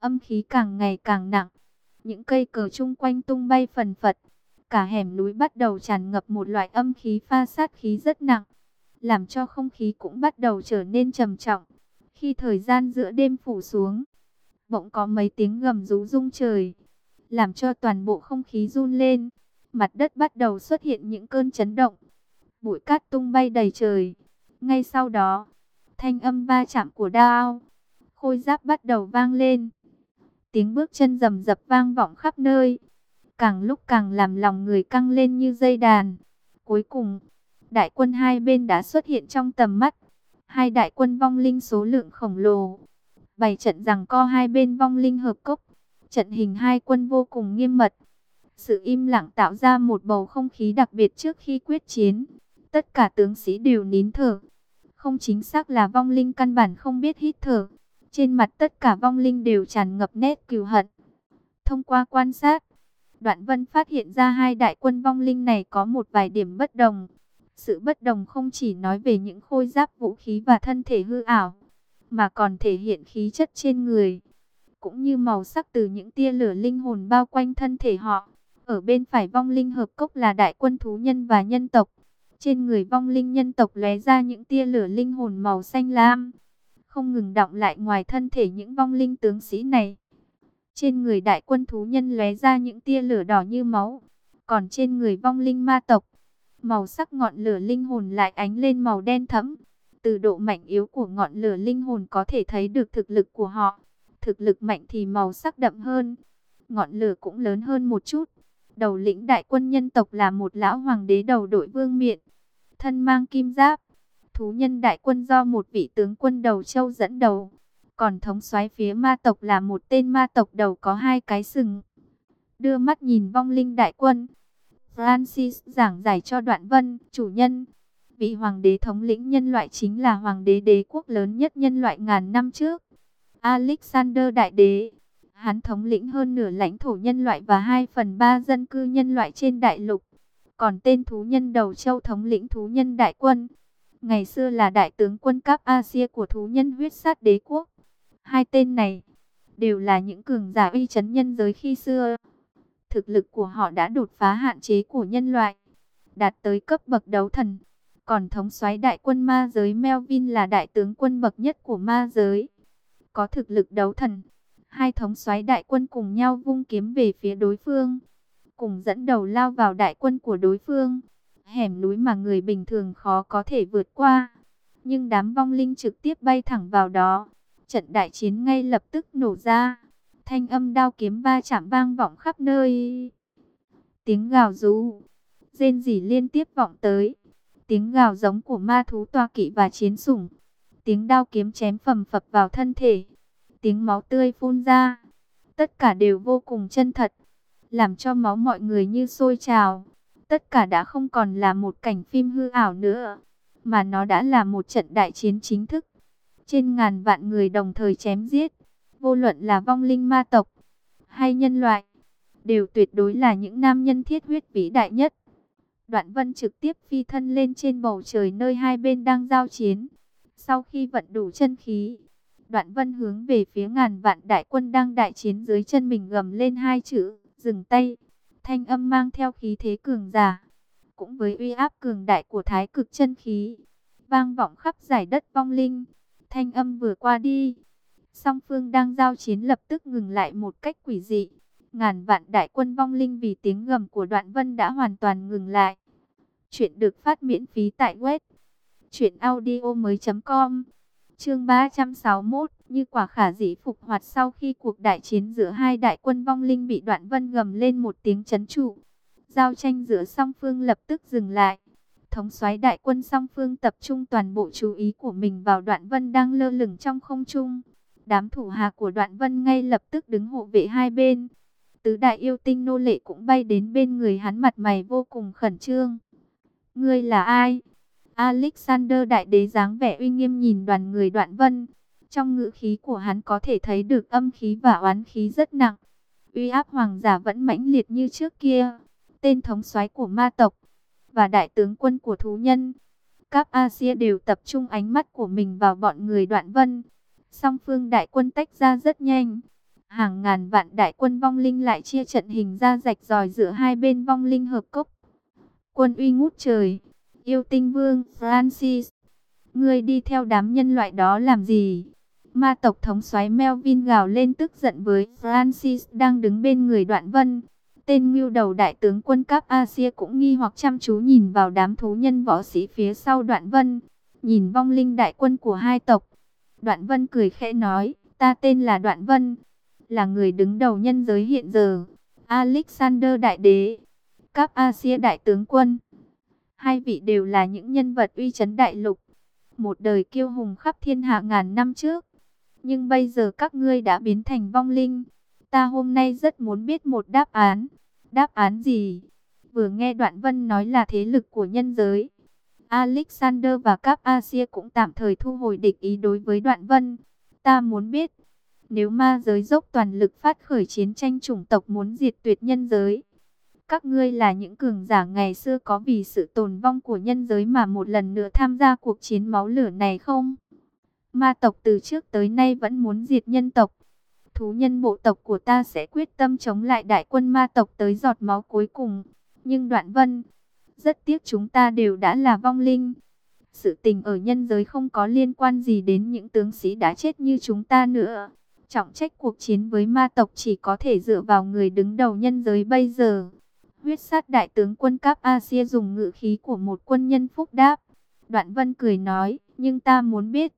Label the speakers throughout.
Speaker 1: âm khí càng ngày càng nặng. Những cây cờ chung quanh tung bay phần phật, cả hẻm núi bắt đầu tràn ngập một loại âm khí pha sát khí rất nặng, làm cho không khí cũng bắt đầu trở nên trầm trọng. Khi thời gian giữa đêm phủ xuống, bỗng có mấy tiếng gầm rú rung trời, làm cho toàn bộ không khí run lên. Mặt đất bắt đầu xuất hiện những cơn chấn động, bụi cát tung bay đầy trời. Ngay sau đó, thanh âm va chạm của đao, khôi giáp bắt đầu vang lên. Tiếng bước chân rầm rập vang vọng khắp nơi, càng lúc càng làm lòng người căng lên như dây đàn. Cuối cùng, đại quân hai bên đã xuất hiện trong tầm mắt. Hai đại quân vong linh số lượng khổng lồ, bày trận rằng co hai bên vong linh hợp cốc. Trận hình hai quân vô cùng nghiêm mật. Sự im lặng tạo ra một bầu không khí đặc biệt trước khi quyết chiến. Tất cả tướng sĩ đều nín thở. Không chính xác là vong linh căn bản không biết hít thở. Trên mặt tất cả vong linh đều tràn ngập nét cừu hận. Thông qua quan sát, Đoạn Vân phát hiện ra hai đại quân vong linh này có một vài điểm bất đồng. Sự bất đồng không chỉ nói về những khôi giáp vũ khí và thân thể hư ảo, mà còn thể hiện khí chất trên người, cũng như màu sắc từ những tia lửa linh hồn bao quanh thân thể họ. Ở bên phải vong linh hợp cốc là đại quân thú nhân và nhân tộc. Trên người vong linh nhân tộc lóe ra những tia lửa linh hồn màu xanh lam, không ngừng động lại ngoài thân thể những vong linh tướng sĩ này. Trên người đại quân thú nhân lóe ra những tia lửa đỏ như máu, còn trên người vong linh ma tộc, màu sắc ngọn lửa linh hồn lại ánh lên màu đen thẫm. Từ độ mạnh yếu của ngọn lửa linh hồn có thể thấy được thực lực của họ. Thực lực mạnh thì màu sắc đậm hơn, ngọn lửa cũng lớn hơn một chút. Đầu lĩnh đại quân nhân tộc là một lão hoàng đế đầu đội vương miện, thân mang kim giáp. Thú nhân đại quân do một vị tướng quân đầu châu dẫn đầu. Còn thống soái phía ma tộc là một tên ma tộc đầu có hai cái sừng. Đưa mắt nhìn vong linh đại quân. Francis giảng giải cho đoạn vân, chủ nhân. Vị hoàng đế thống lĩnh nhân loại chính là hoàng đế đế quốc lớn nhất nhân loại ngàn năm trước. Alexander Đại Đế. Hắn thống lĩnh hơn nửa lãnh thổ nhân loại và 2 phần 3 dân cư nhân loại trên đại lục. Còn tên thú nhân đầu châu thống lĩnh thú nhân đại quân. Ngày xưa là đại tướng quân cấp Asia của thú nhân huyết sát đế quốc. Hai tên này đều là những cường giả uy chấn nhân giới khi xưa. Thực lực của họ đã đột phá hạn chế của nhân loại, đạt tới cấp bậc đấu thần. Còn thống soái đại quân ma giới Melvin là đại tướng quân bậc nhất của ma giới. Có thực lực đấu thần. Hai thống soái đại quân cùng nhau vung kiếm về phía đối phương. Cùng dẫn đầu lao vào đại quân của đối phương. Hẻm núi mà người bình thường khó có thể vượt qua. Nhưng đám vong linh trực tiếp bay thẳng vào đó. Trận đại chiến ngay lập tức nổ ra. Thanh âm đao kiếm ba chạm vang vọng khắp nơi. Tiếng gào rú, rên rỉ liên tiếp vọng tới tiếng gào giống của ma thú toa kỵ và chiến sủng, tiếng đao kiếm chém phẩm phập vào thân thể, tiếng máu tươi phun ra, tất cả đều vô cùng chân thật, làm cho máu mọi người như sôi trào. Tất cả đã không còn là một cảnh phim hư ảo nữa, mà nó đã là một trận đại chiến chính thức. Trên ngàn vạn người đồng thời chém giết, vô luận là vong linh ma tộc hay nhân loại, đều tuyệt đối là những nam nhân thiết huyết vĩ đại nhất. Đoạn vân trực tiếp phi thân lên trên bầu trời nơi hai bên đang giao chiến. Sau khi vận đủ chân khí, đoạn vân hướng về phía ngàn vạn đại quân đang đại chiến dưới chân mình gầm lên hai chữ, dừng tay. Thanh âm mang theo khí thế cường giả, cũng với uy áp cường đại của thái cực chân khí, vang vọng khắp giải đất vong linh. Thanh âm vừa qua đi, song phương đang giao chiến lập tức ngừng lại một cách quỷ dị. Ngàn vạn đại quân vong linh vì tiếng gầm của đoạn vân đã hoàn toàn ngừng lại. Chuyện được phát miễn phí tại web truyệnaudiomoi.com. Chương 361, như quả khả dĩ phục hoạt sau khi cuộc đại chiến giữa hai đại quân vong linh bị Đoạn Vân gầm lên một tiếng chấn trụ. Giao tranh giữa song phương lập tức dừng lại. Thống soái đại quân song phương tập trung toàn bộ chú ý của mình vào Đoạn Vân đang lơ lửng trong không trung. Đám thủ hạ của Đoạn Vân ngay lập tức đứng hộ vệ hai bên. Tứ đại yêu tinh nô lệ cũng bay đến bên người hắn mặt mày vô cùng khẩn trương. Ngươi là ai? Alexander đại đế dáng vẻ uy nghiêm nhìn đoàn người đoạn vân. Trong ngữ khí của hắn có thể thấy được âm khí và oán khí rất nặng. Uy áp hoàng giả vẫn mãnh liệt như trước kia. Tên thống soái của ma tộc và đại tướng quân của thú nhân. Các Asia đều tập trung ánh mắt của mình vào bọn người đoạn vân. Song phương đại quân tách ra rất nhanh. Hàng ngàn vạn đại quân vong linh lại chia trận hình ra rạch ròi giữa hai bên vong linh hợp cốc. Quân uy ngút trời, yêu tinh vương Francis, ngươi đi theo đám nhân loại đó làm gì? Ma tộc thống soái Melvin gào lên tức giận với Francis đang đứng bên người đoạn vân. Tên ngưu đầu đại tướng quân cấp Asia cũng nghi hoặc chăm chú nhìn vào đám thú nhân võ sĩ phía sau đoạn vân. Nhìn vong linh đại quân của hai tộc. Đoạn vân cười khẽ nói, ta tên là Đoạn Vân, là người đứng đầu nhân giới hiện giờ. Alexander Đại Đế, Cap Asia Đại Tướng Quân. Hai vị đều là những nhân vật uy chấn đại lục. Một đời kiêu hùng khắp thiên hạ ngàn năm trước. Nhưng bây giờ các ngươi đã biến thành vong linh. Ta hôm nay rất muốn biết một đáp án. Đáp án gì? Vừa nghe Đoạn Vân nói là thế lực của nhân giới. Alexander và Cap Asia cũng tạm thời thu hồi địch ý đối với Đoạn Vân. Ta muốn biết, nếu ma giới dốc toàn lực phát khởi chiến tranh chủng tộc muốn diệt tuyệt nhân giới, các ngươi là những cường giả ngày xưa có vì sự tồn vong của nhân giới mà một lần nữa tham gia cuộc chiến máu lửa này không? Ma tộc từ trước tới nay vẫn muốn diệt nhân tộc. Thú nhân bộ tộc của ta sẽ quyết tâm chống lại đại quân ma tộc tới giọt máu cuối cùng. Nhưng đoạn vân, rất tiếc chúng ta đều đã là vong linh. Sự tình ở nhân giới không có liên quan gì đến những tướng sĩ đã chết như chúng ta nữa. Trọng trách cuộc chiến với ma tộc chỉ có thể dựa vào người đứng đầu nhân giới bây giờ. Huyết sát đại tướng quân Cap Asia dùng ngự khí của một quân nhân phúc đáp. Đoạn vân cười nói, nhưng ta muốn biết,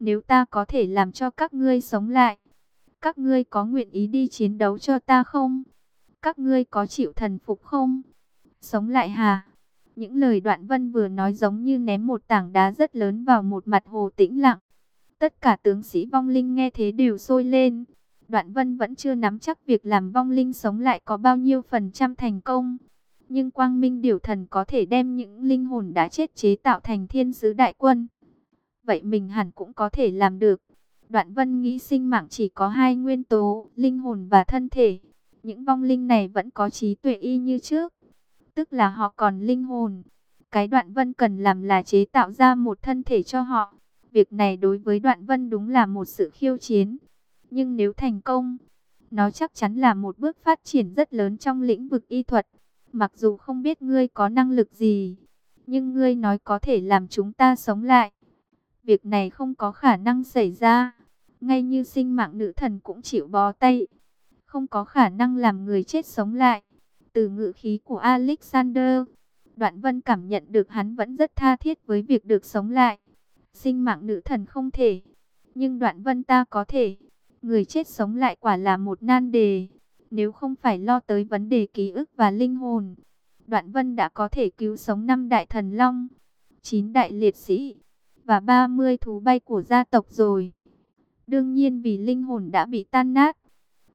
Speaker 1: nếu ta có thể làm cho các ngươi sống lại, các ngươi có nguyện ý đi chiến đấu cho ta không? Các ngươi có chịu thần phục không? Sống lại hà? Những lời đoạn vân vừa nói giống như ném một tảng đá rất lớn vào một mặt hồ tĩnh lặng. Tất cả tướng sĩ vong linh nghe thế đều sôi lên. Đoạn vân vẫn chưa nắm chắc việc làm vong linh sống lại có bao nhiêu phần trăm thành công. Nhưng quang minh điều thần có thể đem những linh hồn đã chết chế tạo thành thiên sứ đại quân. Vậy mình hẳn cũng có thể làm được. Đoạn vân nghĩ sinh mạng chỉ có hai nguyên tố, linh hồn và thân thể. Những vong linh này vẫn có trí tuệ y như trước tức là họ còn linh hồn. Cái đoạn vân cần làm là chế tạo ra một thân thể cho họ. Việc này đối với đoạn vân đúng là một sự khiêu chiến. Nhưng nếu thành công, nó chắc chắn là một bước phát triển rất lớn trong lĩnh vực y thuật. Mặc dù không biết ngươi có năng lực gì, nhưng ngươi nói có thể làm chúng ta sống lại. Việc này không có khả năng xảy ra. Ngay như sinh mạng nữ thần cũng chịu bó tay. Không có khả năng làm người chết sống lại. Từ ngữ khí của Alexander, Đoạn Vân cảm nhận được hắn vẫn rất tha thiết với việc được sống lại. Sinh mạng nữ thần không thể, nhưng Đoạn Vân ta có thể. Người chết sống lại quả là một nan đề. Nếu không phải lo tới vấn đề ký ức và linh hồn, Đoạn Vân đã có thể cứu sống năm đại thần long, chín đại liệt sĩ và 30 thú bay của gia tộc rồi. Đương nhiên vì linh hồn đã bị tan nát,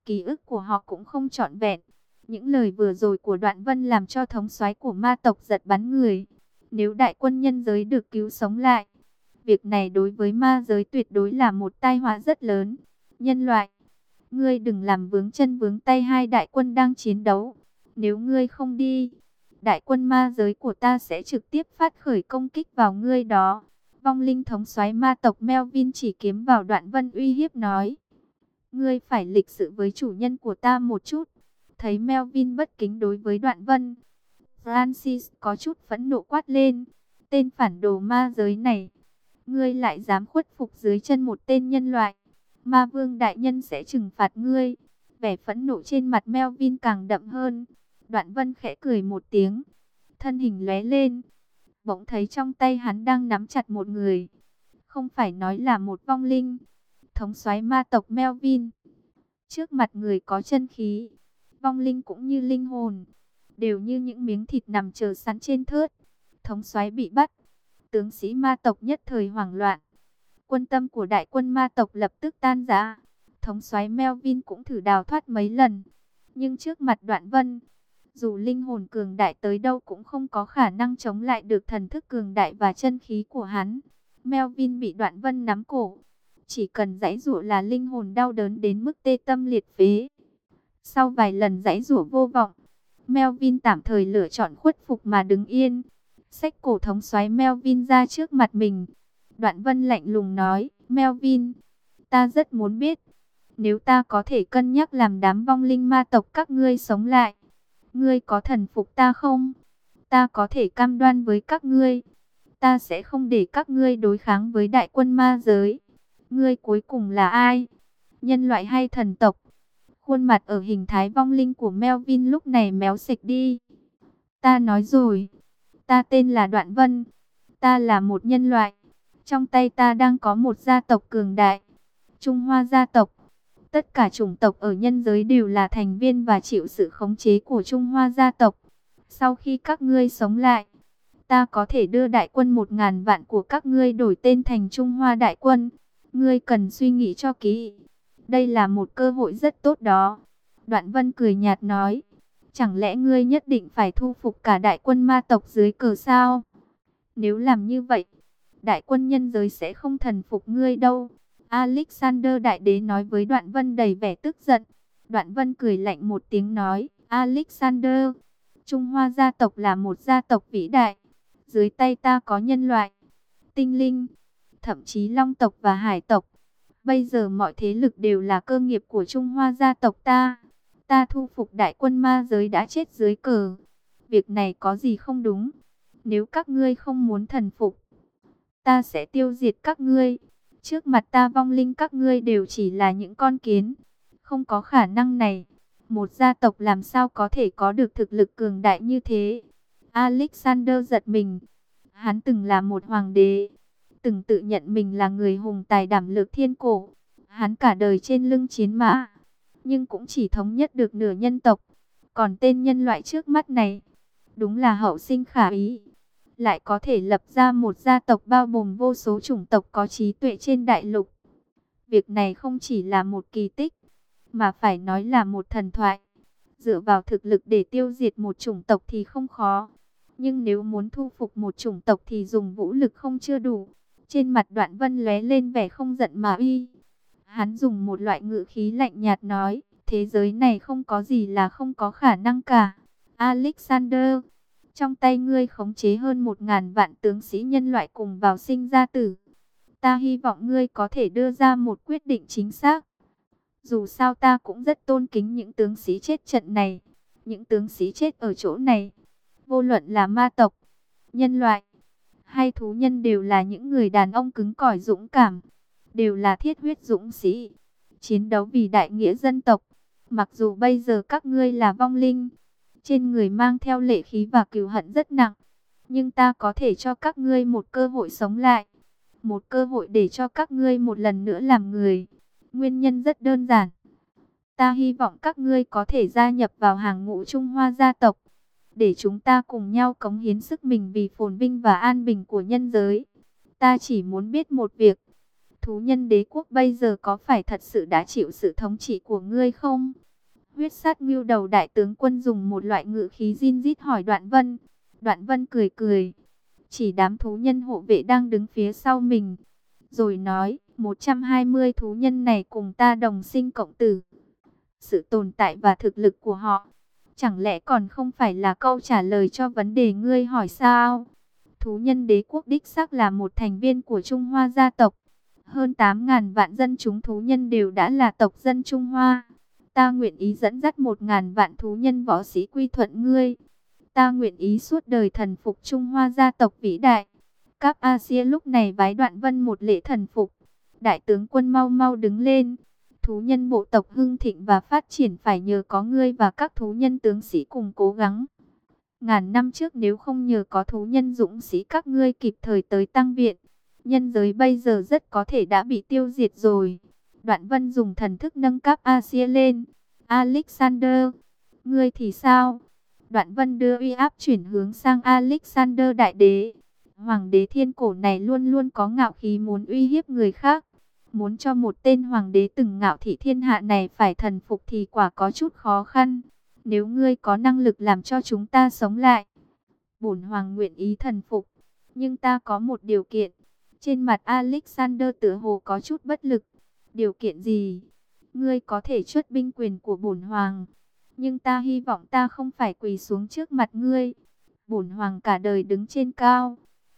Speaker 1: ký ức của họ cũng không trọn vẹn. Những lời vừa rồi của Đoạn Vân làm cho thống soái của ma tộc giật bắn người. Nếu đại quân nhân giới được cứu sống lại, việc này đối với ma giới tuyệt đối là một tai họa rất lớn. Nhân loại, ngươi đừng làm vướng chân vướng tay hai đại quân đang chiến đấu. Nếu ngươi không đi, đại quân ma giới của ta sẽ trực tiếp phát khởi công kích vào ngươi đó. Vong linh thống soái ma tộc Melvin chỉ kiếm vào đoạn vân uy hiếp nói. Ngươi phải lịch sự với chủ nhân của ta một chút. Thấy Melvin bất kính đối với đoạn vân. Francis có chút phẫn nộ quát lên. Tên phản đồ ma giới này. Ngươi lại dám khuất phục dưới chân một tên nhân loại. Ma vương đại nhân sẽ trừng phạt ngươi. Vẻ phẫn nộ trên mặt Melvin càng đậm hơn. Đoạn vân khẽ cười một tiếng. Thân hình lóe lên. Bỗng thấy trong tay hắn đang nắm chặt một người. Không phải nói là một vong linh. Thống soái ma tộc Melvin. Trước mặt người có chân khí vong linh cũng như linh hồn, đều như những miếng thịt nằm chờ sẵn trên thớt. Thống soái bị bắt, tướng sĩ ma tộc nhất thời hoảng loạn. Quân tâm của đại quân ma tộc lập tức tan rã. Thống soái Melvin cũng thử đào thoát mấy lần, nhưng trước mặt Đoạn Vân, dù linh hồn cường đại tới đâu cũng không có khả năng chống lại được thần thức cường đại và chân khí của hắn. Melvin bị Đoạn Vân nắm cổ, chỉ cần giãy giụa là linh hồn đau đớn đến mức tê tâm liệt phế. Sau vài lần giãy rủa vô vọng, Melvin tạm thời lựa chọn khuất phục mà đứng yên. Xách cổ thống xoáy Melvin ra trước mặt mình. Đoạn vân lạnh lùng nói, Melvin, ta rất muốn biết, Nếu ta có thể cân nhắc làm đám vong linh ma tộc các ngươi sống lại, ngươi có thần phục ta không? Ta có thể cam đoan với các ngươi, ta sẽ không để các ngươi đối kháng với đại quân ma giới. Ngươi cuối cùng là ai? Nhân loại hay thần tộc? Khuôn mặt ở hình thái vong linh của Melvin lúc này méo xịch đi. Ta nói rồi, ta tên là Đoạn Vân, ta là một nhân loại. Trong tay ta đang có một gia tộc cường đại, Trung Hoa gia tộc. Tất cả chủng tộc ở nhân giới đều là thành viên và chịu sự khống chế của Trung Hoa gia tộc. Sau khi các ngươi sống lại, ta có thể đưa đại quân một ngàn vạn của các ngươi đổi tên thành Trung Hoa đại quân. Ngươi cần suy nghĩ cho kỹ. Đây là một cơ hội rất tốt đó. Đoạn vân cười nhạt nói. Chẳng lẽ ngươi nhất định phải thu phục cả đại quân ma tộc dưới cờ sao? Nếu làm như vậy, đại quân nhân giới sẽ không thần phục ngươi đâu. Alexander Đại Đế nói với Đoạn Vân đầy vẻ tức giận. Đoạn Vân cười lạnh một tiếng nói, Alexander, Trung Hoa gia tộc là một gia tộc vĩ đại. Dưới tay ta có nhân loại, tinh linh, thậm chí long tộc và hải tộc. Bây giờ mọi thế lực đều là cơ nghiệp của Trung Hoa gia tộc ta. Ta thu phục đại quân ma giới đã chết dưới cờ. Việc này có gì không đúng? Nếu các ngươi không muốn thần phục, ta sẽ tiêu diệt các ngươi. Trước mặt ta vong linh các ngươi đều chỉ là những con kiến. Không có khả năng này. Một gia tộc làm sao có thể có được thực lực cường đại như thế? Alexander giật mình. Hắn từng là một hoàng đế. Từng tự nhận mình là người hùng tài đảm lược thiên cổ. Hắn cả đời trên lưng chiến mã. Nhưng cũng chỉ thống nhất được nửa nhân tộc. Còn tên nhân loại trước mắt này. Đúng là hậu sinh khả ý lại có thể lập ra một gia tộc bao gồm vô số chủng tộc có trí tuệ trên đại lục. Việc này không chỉ là một kỳ tích, mà phải nói là một thần thoại. Dựa vào thực lực để tiêu diệt một chủng tộc thì không khó, nhưng nếu muốn thu phục một chủng tộc thì dùng vũ lực không chưa đủ. Trên mặt đoạn vân lóe lên vẻ không giận mà uy. Hắn dùng một loại ngữ khí lạnh nhạt nói, thế giới này không có gì là không có khả năng cả. Alexander, trong tay ngươi khống chế hơn một ngàn vạn tướng sĩ nhân loại cùng vào sinh ra tử. Ta hy vọng ngươi có thể đưa ra một quyết định chính xác. Dù sao ta cũng rất tôn kính những tướng sĩ chết trận này. Những tướng sĩ chết ở chỗ này. Vô luận là ma tộc, nhân loại, hay thú nhân đều là những người đàn ông cứng cỏi dũng cảm. Đều là thiết huyết dũng sĩ. Chiến đấu vì đại nghĩa dân tộc. Mặc dù bây giờ các ngươi là vong linh trên người mang theo lệ khí và cừu hận rất nặng. Nhưng ta có thể cho các ngươi một cơ hội sống lại. Một cơ hội để cho các ngươi một lần nữa làm người. Nguyên nhân rất đơn giản. Ta hy vọng các ngươi có thể gia nhập vào hàng ngũ Trung Hoa gia tộc. Để chúng ta cùng nhau cống hiến sức mình vì phồn vinh và an bình của nhân giới. Ta chỉ muốn biết một việc. Thú nhân đế quốc bây giờ có phải thật sự đã chịu sự thống trị của ngươi không? Huyết sát ngưu đầu đại tướng quân dùng một loại ngự khí zin rít hỏi Đoạn Vân. Đoạn Vân cười cười. Chỉ đám thú nhân hộ vệ đang đứng phía sau mình. Rồi nói, 120 thú nhân này cùng ta đồng sinh cộng tử. Sự tồn tại và thực lực của họ. Chẳng lẽ còn không phải là câu trả lời cho vấn đề ngươi hỏi sao? Thú nhân đế quốc đích xác là một thành viên của Trung Hoa gia tộc. Hơn 8.000 vạn dân chúng thú nhân đều đã là tộc dân Trung Hoa. Ta nguyện ý dẫn dắt một ngàn vạn thú nhân võ sĩ quy thuận ngươi. Ta nguyện ý suốt đời thần phục Trung Hoa gia tộc vĩ đại. Các Asia lúc này vái đoạn vân một lễ thần phục. Đại tướng quân mau mau đứng lên. Thú nhân bộ tộc hưng thịnh và phát triển phải nhờ có ngươi và các thú nhân tướng sĩ cùng cố gắng. Ngàn năm trước nếu không nhờ có thú nhân dũng sĩ các ngươi kịp thời tới tăng viện, nhân giới bây giờ rất có thể đã bị tiêu diệt rồi. Đoạn vân dùng thần thức nâng cấp Asia lên. Alexander, ngươi thì sao? Đoạn vân đưa uy áp chuyển hướng sang Alexander đại đế. Hoàng đế thiên cổ này luôn luôn có ngạo khí muốn uy hiếp người khác. Muốn cho một tên hoàng đế từng ngạo thị thiên hạ này phải thần phục thì quả có chút khó khăn. Nếu ngươi có năng lực làm cho chúng ta sống lại. Bổn hoàng nguyện ý thần phục. Nhưng ta có một điều kiện. Trên mặt Alexander tựa hồ có chút bất lực. Điều kiện gì? Ngươi có thể chuất binh quyền của bổn hoàng, nhưng ta hy vọng ta không phải quỳ xuống trước mặt ngươi. Bổn hoàng cả đời đứng trên cao,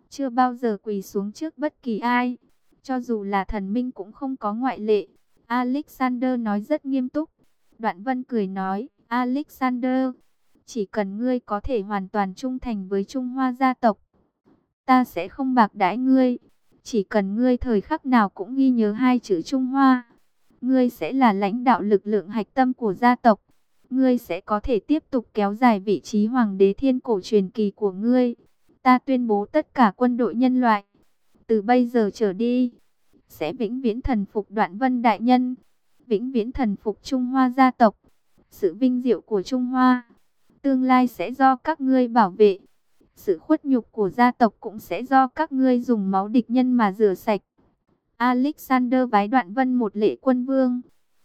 Speaker 1: chưa bao giờ quỳ xuống trước bất kỳ ai, cho dù là thần minh cũng không có ngoại lệ. Alexander nói rất nghiêm túc. Đoạn Vân cười nói, Alexander, chỉ cần ngươi có thể hoàn toàn trung thành với Trung Hoa gia tộc, ta sẽ không bạc đãi ngươi. Chỉ cần ngươi thời khắc nào cũng ghi nhớ hai chữ Trung Hoa, ngươi sẽ là lãnh đạo lực lượng hạch tâm của gia tộc. Ngươi sẽ có thể tiếp tục kéo dài vị trí hoàng đế thiên cổ truyền kỳ của ngươi. Ta tuyên bố tất cả quân đội nhân loại, từ bây giờ trở đi, sẽ vĩnh viễn thần phục đoạn vân đại nhân, vĩnh viễn thần phục Trung Hoa gia tộc. Sự vinh diệu của Trung Hoa, tương lai sẽ do các ngươi bảo vệ. Sự khuất nhục của gia tộc cũng sẽ do các ngươi dùng máu địch nhân mà rửa sạch. Alexander vái đoạn vân một lễ quân vương.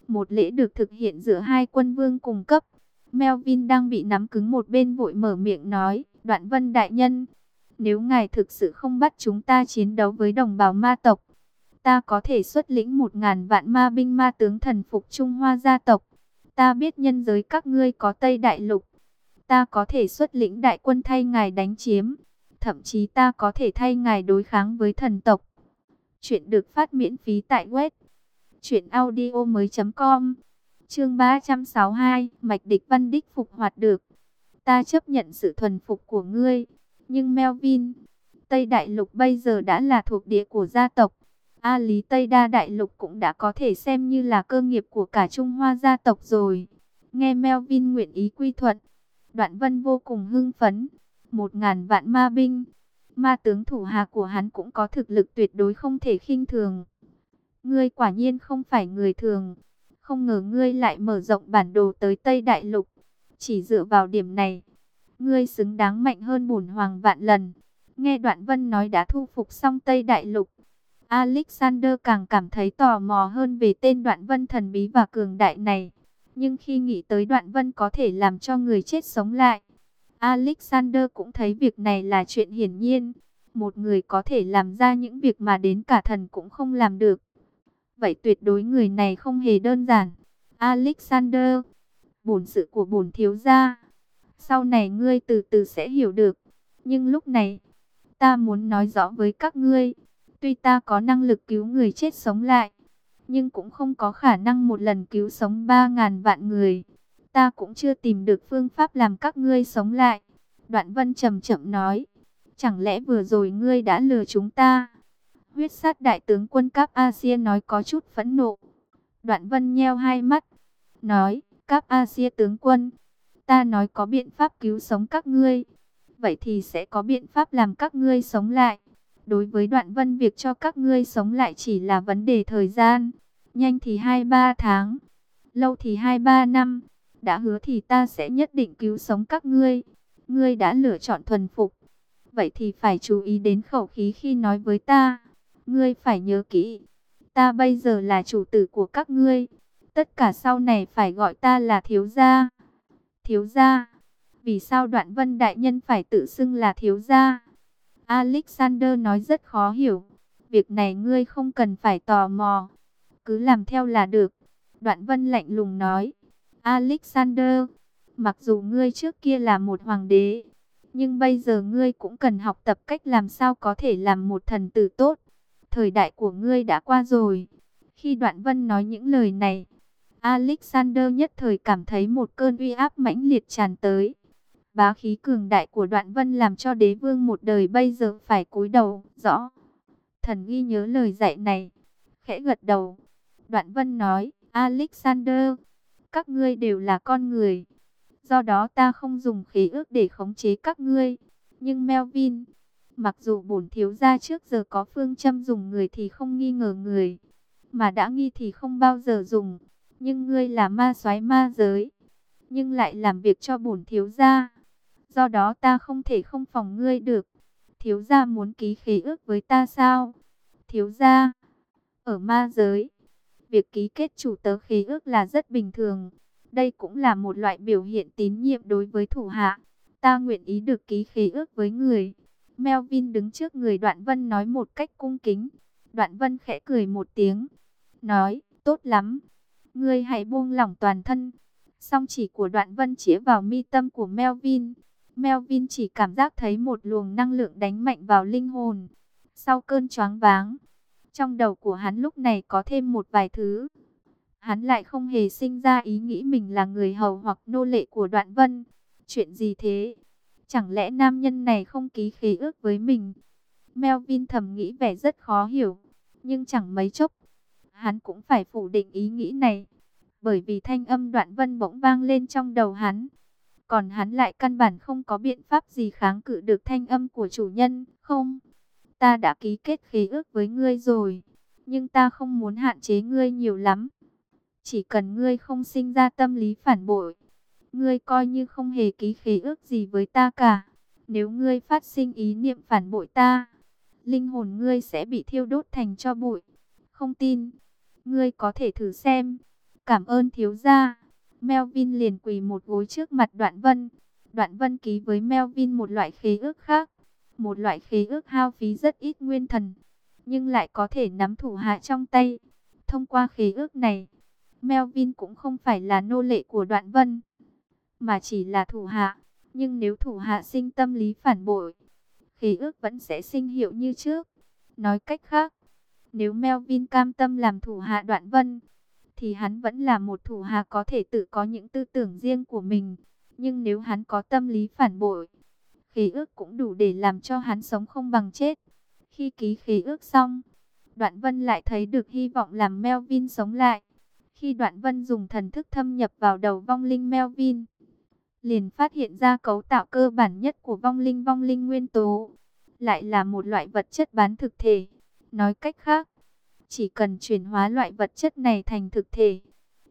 Speaker 1: Một lễ được thực hiện giữa hai quân vương cùng cấp. Melvin đang bị nắm cứng một bên vội mở miệng nói, đoạn vân đại nhân. Nếu ngài thực sự không bắt chúng ta chiến đấu với đồng bào ma tộc, ta có thể xuất lĩnh một ngàn vạn ma binh ma tướng thần phục Trung Hoa gia tộc. Ta biết nhân giới các ngươi có Tây Đại Lục. Ta có thể xuất lĩnh đại quân thay ngài đánh chiếm. Thậm chí ta có thể thay ngài đối kháng với thần tộc. Chuyện được phát miễn phí tại web. truyệnaudiomoi.com. Chương 362. Mạch địch văn đích phục hoạt được. Ta chấp nhận sự thuần phục của ngươi. Nhưng Melvin, Tây Đại Lục bây giờ đã là thuộc địa của gia tộc. A Lý Tây Đa Đại Lục cũng đã có thể xem như là cơ nghiệp của cả Trung Hoa gia tộc rồi. Nghe Melvin nguyện ý quy thuận, Đoạn Vân vô cùng hưng phấn. Một ngàn vạn ma binh, ma tướng thủ hạ của hắn cũng có thực lực tuyệt đối không thể khinh thường. Ngươi quả nhiên không phải người thường. Không ngờ ngươi lại mở rộng bản đồ tới Tây Đại Lục. Chỉ dựa vào điểm này, ngươi xứng đáng mạnh hơn bổn hoàng vạn lần. Nghe Đoạn Vân nói đã thu phục xong Tây Đại Lục. Alexander càng cảm thấy tò mò hơn về tên Đoạn Vân thần bí và cường đại này. Nhưng khi nghĩ tới Đoạn Vân có thể làm cho người chết sống lại, Alexander cũng thấy việc này là chuyện hiển nhiên. Một người có thể làm ra những việc mà đến cả thần cũng không làm được. Vậy tuyệt đối người này không hề đơn giản. Alexander, bổn sự của bổn thiếu gia. Sau này ngươi từ từ sẽ hiểu được. Nhưng lúc này, ta muốn nói rõ với các ngươi. Tuy ta có năng lực cứu người chết sống lại, nhưng cũng không có khả năng một lần cứu sống 3.000 vạn người. Ta cũng chưa tìm được phương pháp làm các ngươi sống lại. Đoạn vân chậm chậm nói, chẳng lẽ vừa rồi ngươi đã lừa chúng ta? Huyết sát đại tướng quân Cáp Asia nói có chút phẫn nộ. Đoạn vân nheo hai mắt, nói, Cáp Asia tướng quân, ta nói có biện pháp cứu sống các ngươi. Vậy thì sẽ có biện pháp làm các ngươi sống lại. Đối với đoạn vân việc cho các ngươi sống lại chỉ là vấn đề thời gian. Nhanh thì 2-3 tháng, lâu thì 2-3 năm. Đã hứa thì ta sẽ nhất định cứu sống các ngươi. Ngươi đã lựa chọn thuần phục. Vậy thì phải chú ý đến khẩu khí khi nói với ta. Ngươi phải nhớ kỹ. Ta bây giờ là chủ tử của các ngươi. Tất cả sau này phải gọi ta là thiếu gia. Thiếu gia. Vì sao đoạn vân đại nhân phải tự xưng là thiếu gia? Alexander nói rất khó hiểu. Việc này ngươi không cần phải tò mò. Cứ làm theo là được. Đoạn vân lạnh lùng nói. Alexander, mặc dù ngươi trước kia là một hoàng đế, nhưng bây giờ ngươi cũng cần học tập cách làm sao có thể làm một thần tử tốt. Thời đại của ngươi đã qua rồi. Khi Đoạn Vân nói những lời này, Alexander nhất thời cảm thấy một cơn uy áp mãnh liệt tràn tới. Bá khí cường đại của đoạn vân làm cho đế vương một đời bây giờ phải cúi đầu, rõ. Thần ghi nhớ lời dạy này, khẽ gật đầu. Đoạn vân nói, Alexander, các ngươi đều là con người. Do đó ta không dùng khí ước để khống chế các ngươi. Nhưng Melvin, mặc dù bổn thiếu gia trước giờ có phương châm dùng người thì không nghi ngờ người. Mà đã nghi thì không bao giờ dùng. Nhưng ngươi là ma soái ma giới. Nhưng lại làm việc cho bổn thiếu gia Do đó ta không thể không phòng ngươi được. Thiếu gia muốn ký khế ước với ta sao? Thiếu gia, ở ma giới, việc ký kết chủ tớ khế ước là rất bình thường. Đây cũng là một loại biểu hiện tín nhiệm đối với thủ hạ. Ta nguyện ý được ký khế ước với người. Melvin đứng trước người Đoạn Vân nói một cách cung kính. Đoạn Vân khẽ cười một tiếng. Nói, tốt lắm. Ngươi hãy buông lỏng toàn thân. Song chỉ của Đoạn Vân chĩa vào mi tâm của Melvin. Melvin chỉ cảm giác thấy một luồng năng lượng đánh mạnh vào linh hồn. Sau cơn choáng váng, trong đầu của hắn lúc này có thêm một vài thứ. hắn lại không hề sinh ra ý nghĩ mình là người hầu hoặc nô lệ của đoạn vân. Chuyện gì thế? Chẳng lẽ nam nhân này không ký khế ước với mình? Melvin thầm nghĩ vẻ rất khó hiểu, nhưng chẳng mấy chốc, hắn cũng phải phủ định ý nghĩ này, bởi vì thanh âm đoạn vân bỗng vang lên trong đầu hắn. Còn hắn lại căn bản không có biện pháp gì kháng cự được thanh âm của chủ nhân, không? Ta đã ký kết khế ước với ngươi rồi, nhưng ta không muốn hạn chế ngươi nhiều lắm. Chỉ cần ngươi không sinh ra tâm lý phản bội, ngươi coi như không hề ký khế ước gì với ta cả. Nếu ngươi phát sinh ý niệm phản bội ta, linh hồn ngươi sẽ bị thiêu đốt thành cho bụi. Không tin, ngươi có thể thử xem. Cảm ơn thiếu gia. Melvin liền quỳ một gối trước mặt Đoạn Vân. Đoạn Vân ký với Melvin một loại khế ước khác. Một loại khế ước hao phí rất ít nguyên thần, nhưng lại có thể nắm thủ hạ trong tay. Thông qua khế ước này, Melvin cũng không phải là nô lệ của Đoạn Vân, mà chỉ là thủ hạ. Nhưng nếu thủ hạ sinh tâm lý phản bội, khế ước vẫn sẽ sinh hiệu như trước. Nói cách khác, nếu Melvin cam tâm làm thủ hạ Đoạn Vân, thì hắn vẫn là một thủ hạ có thể tự có những tư tưởng riêng của mình. Nhưng nếu hắn có tâm lý phản bội, khế ước cũng đủ để làm cho hắn sống không bằng chết. Khi ký khế ước xong, Đoạn Vân lại thấy được hy vọng làm Melvin sống lại. Khi Đoạn Vân dùng thần thức thâm nhập vào đầu vong linh Melvin, liền phát hiện ra cấu tạo cơ bản nhất của vong linh vong linh nguyên tố, lại là một loại vật chất bán thực thể. Nói cách khác, chỉ cần chuyển hóa loại vật chất này thành thực thể,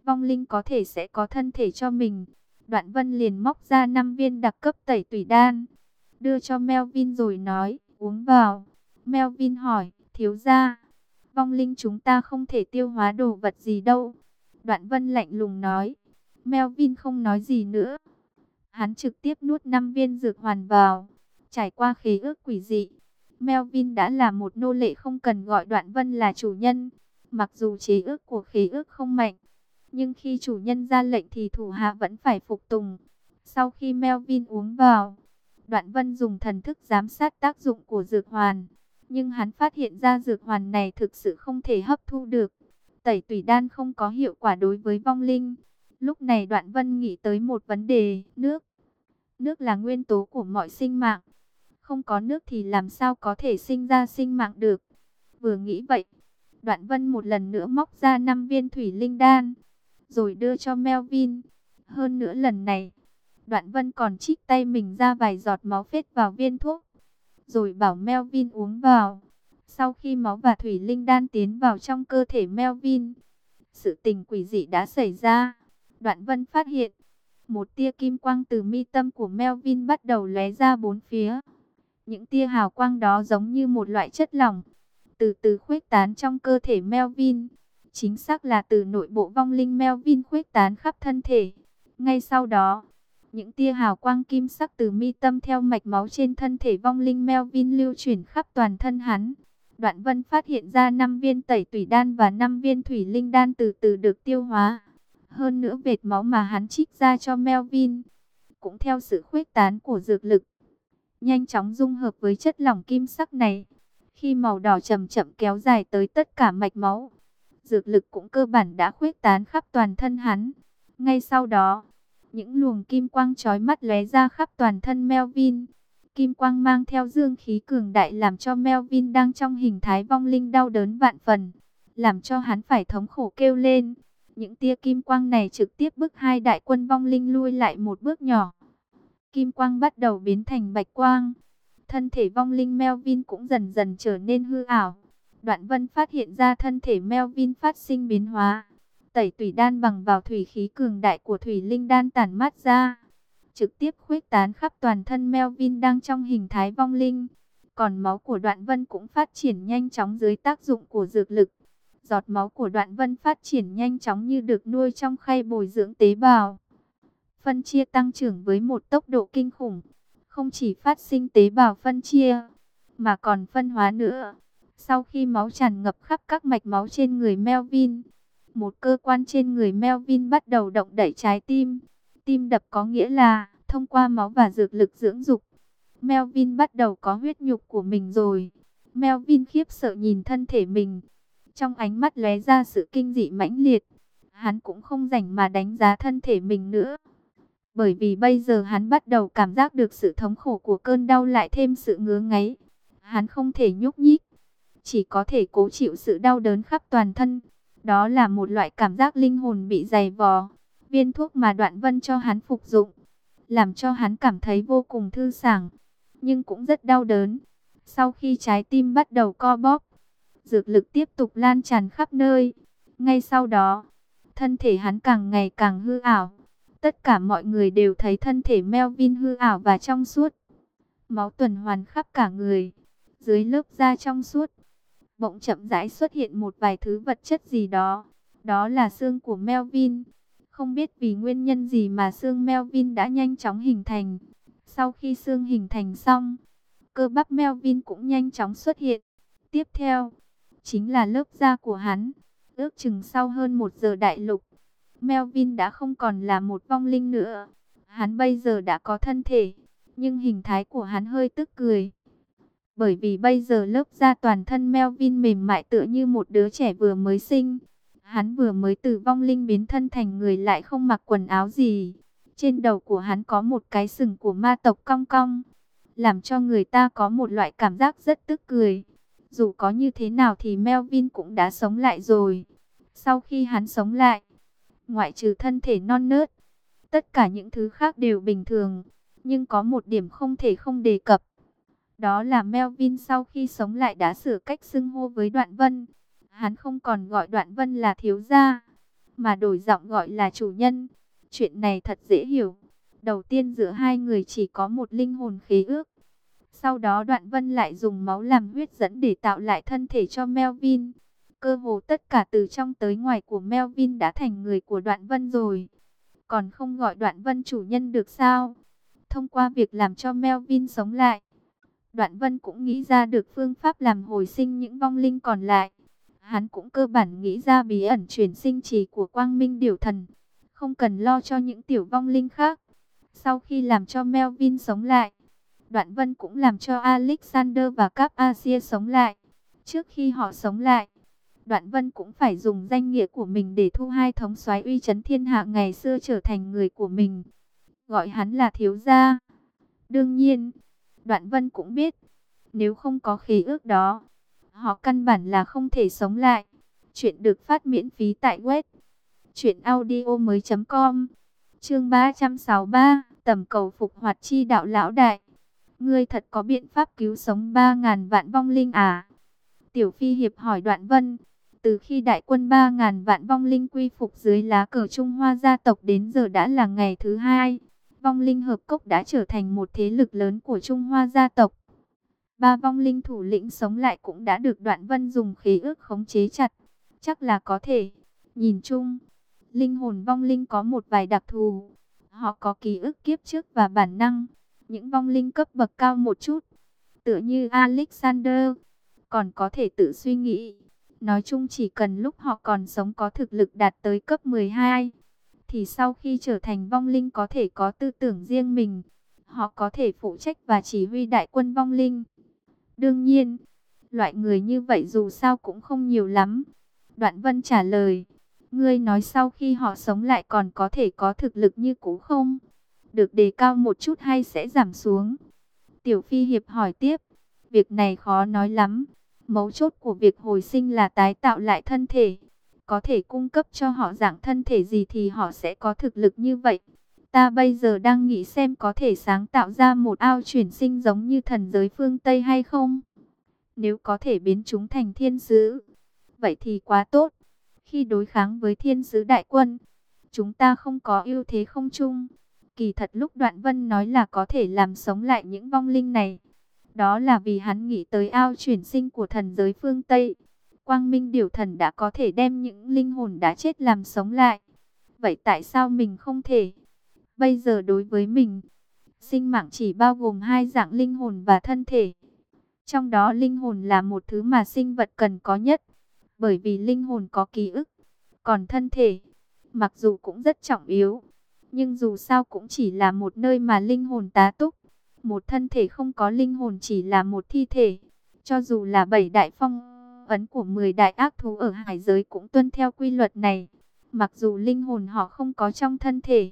Speaker 1: vong linh có thể sẽ có thân thể cho mình. Đoạn Vân liền móc ra 5 viên đặc cấp tẩy tủy đan, đưa cho Melvin rồi nói, uống vào. Melvin hỏi, thiếu gia, vong linh chúng ta không thể tiêu hóa đồ vật gì đâu. Đoạn Vân lạnh lùng nói, Melvin không nói gì nữa. Hắn trực tiếp nuốt 5 viên dược hoàn vào, trải qua khế ước quỷ dị. Melvin đã là một nô lệ không cần gọi Đoạn Vân là chủ nhân. Mặc dù chế ước của khí ước không mạnh, nhưng khi chủ nhân ra lệnh thì thủ hạ vẫn phải phục tùng. Sau khi Melvin uống vào, Đoạn Vân dùng thần thức giám sát tác dụng của dược hoàn. Nhưng hắn phát hiện ra dược hoàn này thực sự không thể hấp thu được. Tẩy tủy đan không có hiệu quả đối với vong linh. Lúc này Đoạn Vân nghĩ tới một vấn đề, nước. Nước là nguyên tố của mọi sinh mạng. Không có nước thì làm sao có thể sinh ra sinh mạng được. Vừa nghĩ vậy, Đoạn Vân một lần nữa móc ra 5 viên thủy linh đan, rồi đưa cho Melvin. Hơn nữa lần này, Đoạn Vân còn chích tay mình ra vài giọt máu phết vào viên thuốc, rồi bảo Melvin uống vào. Sau khi máu và thủy linh đan tiến vào trong cơ thể Melvin, sự tình quỷ dị đã xảy ra. Đoạn Vân phát hiện, một tia kim quang từ mi tâm của Melvin bắt đầu lóe ra bốn phía. Những tia hào quang đó giống như một loại chất lỏng, từ từ khuếch tán trong cơ thể Melvin. Chính xác là từ nội bộ vong linh Melvin khuếch tán khắp thân thể. Ngay sau đó, những tia hào quang kim sắc từ mi tâm theo mạch máu trên thân thể vong linh Melvin lưu chuyển khắp toàn thân hắn. Đoạn Vân phát hiện ra 5 viên tẩy tủy đan và 5 viên thủy linh đan từ từ được tiêu hóa. Hơn nữa vệt máu mà hắn trích ra cho Melvin, cũng theo sự khuếch tán của dược lực, nhanh chóng dung hợp với chất lỏng kim sắc này. Khi màu đỏ chậm chậm kéo dài tới tất cả mạch máu, dược lực cũng cơ bản đã khuếch tán khắp toàn thân hắn. Ngay sau đó, những luồng kim quang chói mắt lóe ra khắp toàn thân Melvin. Kim quang mang theo dương khí cường đại làm cho Melvin đang trong hình thái vong linh đau đớn vạn phần, làm cho hắn phải thống khổ kêu lên. Những tia kim quang này trực tiếp bức hai đại quân vong linh lui lại một bước nhỏ. Kim quang bắt đầu biến thành bạch quang. Thân thể vong linh Melvin cũng dần dần trở nên hư ảo. Đoạn vân phát hiện ra thân thể Melvin phát sinh biến hóa. Tẩy tủy đan bằng vào thủy khí cường đại của thủy linh đan tản mát ra. Trực tiếp khuếch tán khắp toàn thân Melvin đang trong hình thái vong linh. Còn máu của đoạn vân cũng phát triển nhanh chóng dưới tác dụng của dược lực. Giọt máu của đoạn vân phát triển nhanh chóng như được nuôi trong khay bồi dưỡng tế bào. Phân chia tăng trưởng với một tốc độ kinh khủng. Không chỉ phát sinh tế bào phân chia, mà còn phân hóa nữa. Sau khi máu tràn ngập khắp các mạch máu trên người Melvin, một cơ quan trên người Melvin bắt đầu động đẩy trái tim. Tim đập có nghĩa là thông qua máu và dược lực dưỡng dục. Melvin bắt đầu có huyết nhục của mình rồi. Melvin khiếp sợ nhìn thân thể mình. Trong ánh mắt lóe ra sự kinh dị mãnh liệt. hắn cũng không rảnh mà đánh giá thân thể mình nữa. Bởi vì bây giờ hắn bắt đầu cảm giác được sự thống khổ của cơn đau lại thêm sự ngứa ngáy. Hắn không thể nhúc nhích, chỉ có thể cố chịu sự đau đớn khắp toàn thân. Đó là một loại cảm giác linh hồn bị dày vò. Viên thuốc mà đoạn vân cho hắn phục dụng, làm cho hắn cảm thấy vô cùng thư sảng, nhưng cũng rất đau đớn. Sau khi trái tim bắt đầu co bóp, dược lực tiếp tục lan tràn khắp nơi. Ngay sau đó, thân thể hắn càng ngày càng hư ảo. Tất cả mọi người đều thấy thân thể Melvin hư ảo và trong suốt. Máu tuần hoàn khắp cả người, dưới lớp da trong suốt. Bỗng chậm rãi xuất hiện một vài thứ vật chất gì đó. Đó là xương của Melvin. Không biết vì nguyên nhân gì mà xương Melvin đã nhanh chóng hình thành. Sau khi xương hình thành xong, cơ bắp Melvin cũng nhanh chóng xuất hiện. Tiếp theo, chính là lớp da của hắn. Ước chừng sau hơn một giờ đại lục, Melvin đã không còn là một vong linh nữa. Hắn bây giờ đã có thân thể, nhưng hình thái của hắn hơi tức cười. Bởi vì bây giờ lớp da toàn thân Melvin mềm mại tựa như một đứa trẻ vừa mới sinh. Hắn vừa mới từ vong linh biến thân thành người lại không mặc quần áo gì. Trên đầu của hắn có một cái sừng của ma tộc cong cong. Làm cho người ta có một loại cảm giác rất tức cười. Dù có như thế nào thì Melvin cũng đã sống lại rồi. Sau khi hắn sống lại, ngoại trừ thân thể non nớt, tất cả những thứ khác đều bình thường. Nhưng có một điểm không thể không đề cập. Đó là Melvin sau khi sống lại đã sửa cách xưng hô với Đoạn Vân. Hắn không còn gọi Đoạn Vân là thiếu gia, mà đổi giọng gọi là chủ nhân. Chuyện này thật dễ hiểu. Đầu tiên giữa hai người chỉ có một linh hồn khế ước. Sau đó Đoạn Vân lại dùng máu làm huyết dẫn để tạo lại thân thể cho Melvin. Cơ hồ tất cả từ trong tới ngoài của Melvin đã thành người của Đoạn Vân rồi. Còn không gọi Đoạn Vân chủ nhân được sao? Thông qua việc làm cho Melvin sống lại, Đoạn Vân cũng nghĩ ra được phương pháp làm hồi sinh những vong linh còn lại. Hắn cũng cơ bản nghĩ ra bí ẩn chuyển sinh trì của Quang Minh Điểu Thần. Không cần lo cho những tiểu vong linh khác. Sau khi làm cho Melvin sống lại, Đoạn Vân cũng làm cho Alexander và Cap Asia sống lại. Trước khi họ sống lại, Đoạn Vân cũng phải dùng danh nghĩa của mình để thu hai thống soái uy chấn thiên hạ ngày xưa trở thành người của mình. Gọi hắn là thiếu gia. Đương nhiên, Đoạn Vân cũng biết, nếu không có khí ước đó, họ căn bản là không thể sống lại. Chuyện được phát miễn phí tại web truyệnaudiomoi.com. Chương 363, tầm cầu phục hoạt chi đạo lão đại. Ngươi thật có biện pháp cứu sống 3000 vạn vong linh à? Tiểu Phi hiệp hỏi Đoạn Vân, từ khi đại quân 3000 vạn vong linh quy phục dưới lá cờ Trung Hoa gia tộc đến giờ đã là ngày thứ hai vong linh hợp cốc đã trở thành một thế lực lớn của Trung Hoa gia tộc. Ba vong linh thủ lĩnh sống lại cũng đã được đoạn vân dùng khí ước khống chế chặt. Chắc là có thể. Nhìn chung, linh hồn vong linh có một vài đặc thù. Họ có ký ức kiếp trước và bản năng. Những vong linh cấp bậc cao một chút. Tựa như Alexander. Còn có thể tự suy nghĩ. Nói chung chỉ cần lúc họ còn sống có thực lực đạt tới cấp 12 thì sau khi trở thành vong linh có thể có tư tưởng riêng mình. Họ có thể phụ trách và chỉ huy đại quân vong linh. Đương nhiên, loại người như vậy dù sao cũng không nhiều lắm. Đoạn Vân trả lời, ngươi nói sau khi họ sống lại còn có thể có thực lực như cũ không? Được đề cao một chút hay sẽ giảm xuống? Tiểu Phi Hiệp hỏi tiếp, việc này khó nói lắm. Mấu chốt của việc hồi sinh là tái tạo lại thân thể có thể cung cấp cho họ dạng thân thể gì thì họ sẽ có thực lực như vậy. Ta bây giờ đang nghĩ xem có thể sáng tạo ra một ao chuyển sinh giống như thần giới phương Tây hay không. Nếu có thể biến chúng thành thiên sứ, vậy thì quá tốt. Khi đối kháng với thiên sứ đại quân, chúng ta không có ưu thế không chung. Kỳ thật lúc Đoạn Vân nói là có thể làm sống lại những vong linh này. Đó là vì hắn nghĩ tới ao chuyển sinh của thần giới phương Tây. Quang Minh điều Thần đã có thể đem những linh hồn đã chết làm sống lại. Vậy tại sao mình không thể? Bây giờ đối với mình, sinh mạng chỉ bao gồm hai dạng linh hồn và thân thể. Trong đó linh hồn là một thứ mà sinh vật cần có nhất, bởi vì linh hồn có ký ức. Còn thân thể, mặc dù cũng rất trọng yếu, nhưng dù sao cũng chỉ là một nơi mà linh hồn tá túc. Một thân thể không có linh hồn chỉ là một thi thể. Cho dù là bảy đại phong ấn của 10 đại ác thú ở hải giới cũng tuân theo quy luật này. Mặc dù linh hồn họ không có trong thân thể,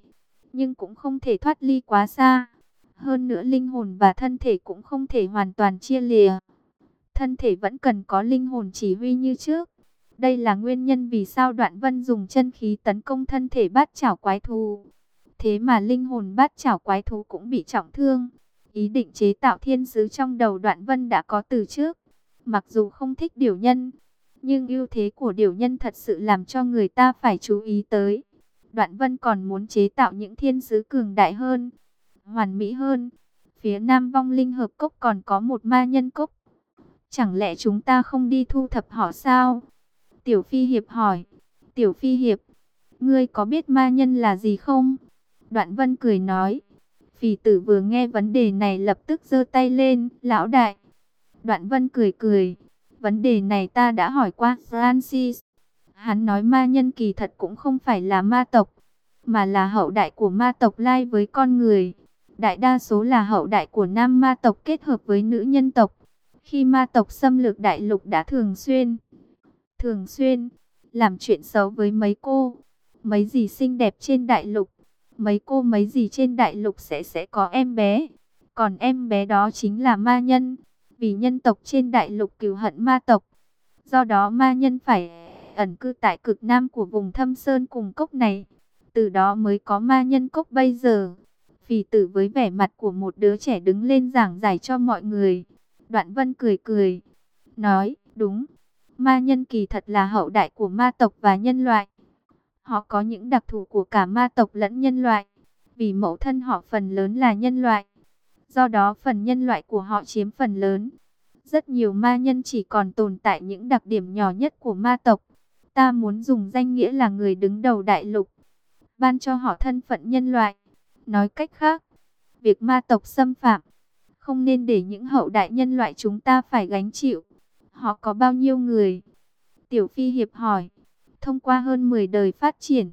Speaker 1: nhưng cũng không thể thoát ly quá xa. Hơn nữa linh hồn và thân thể cũng không thể hoàn toàn chia lìa. Thân thể vẫn cần có linh hồn chỉ huy như trước. Đây là nguyên nhân vì sao Đoạn Vân dùng chân khí tấn công thân thể bát chảo quái thú. Thế mà linh hồn bát chảo quái thú cũng bị trọng thương. Ý định chế tạo thiên sứ trong đầu Đoạn Vân đã có từ trước. Mặc dù không thích điều nhân, nhưng ưu thế của điều nhân thật sự làm cho người ta phải chú ý tới. Đoạn Vân còn muốn chế tạo những thiên sứ cường đại hơn, hoàn mỹ hơn. Phía Nam Vong Linh Hợp Cốc còn có một ma nhân cốc. Chẳng lẽ chúng ta không đi thu thập họ sao? Tiểu Phi Hiệp hỏi. Tiểu Phi Hiệp, ngươi có biết ma nhân là gì không? Đoạn Vân cười nói. Phì tử vừa nghe vấn đề này lập tức giơ tay lên. Lão đại. Đoạn Vân cười cười. Vấn đề này ta đã hỏi qua Francis. Hắn nói ma nhân kỳ thật cũng không phải là ma tộc, mà là hậu đại của ma tộc lai với con người. Đại đa số là hậu đại của nam ma tộc kết hợp với nữ nhân tộc. Khi ma tộc xâm lược đại lục đã thường xuyên, thường xuyên, làm chuyện xấu với mấy cô, mấy gì xinh đẹp trên đại lục. Mấy cô mấy gì trên đại lục sẽ sẽ có em bé. Còn em bé đó chính là ma nhân. Vì nhân tộc trên đại lục cừu hận ma tộc. Do đó ma nhân phải ẩn cư tại cực nam của vùng thâm sơn cùng cốc này. Từ đó mới có ma nhân cốc bây giờ. Phì tử với vẻ mặt của một đứa trẻ đứng lên giảng giải cho mọi người. Đoạn vân cười cười. Nói, đúng. Ma nhân kỳ thật là hậu đại của ma tộc và nhân loại. Họ có những đặc thù của cả ma tộc lẫn nhân loại. Vì mẫu thân họ phần lớn là nhân loại. Do đó phần nhân loại của họ chiếm phần lớn. Rất nhiều ma nhân chỉ còn tồn tại những đặc điểm nhỏ nhất của ma tộc. Ta muốn dùng danh nghĩa là người đứng đầu đại lục. Ban cho họ thân phận nhân loại. Nói cách khác, việc ma tộc xâm phạm, không nên để những hậu đại nhân loại chúng ta phải gánh chịu. Họ có bao nhiêu người? Tiểu Phi Hiệp hỏi. Thông qua hơn 10 đời phát triển,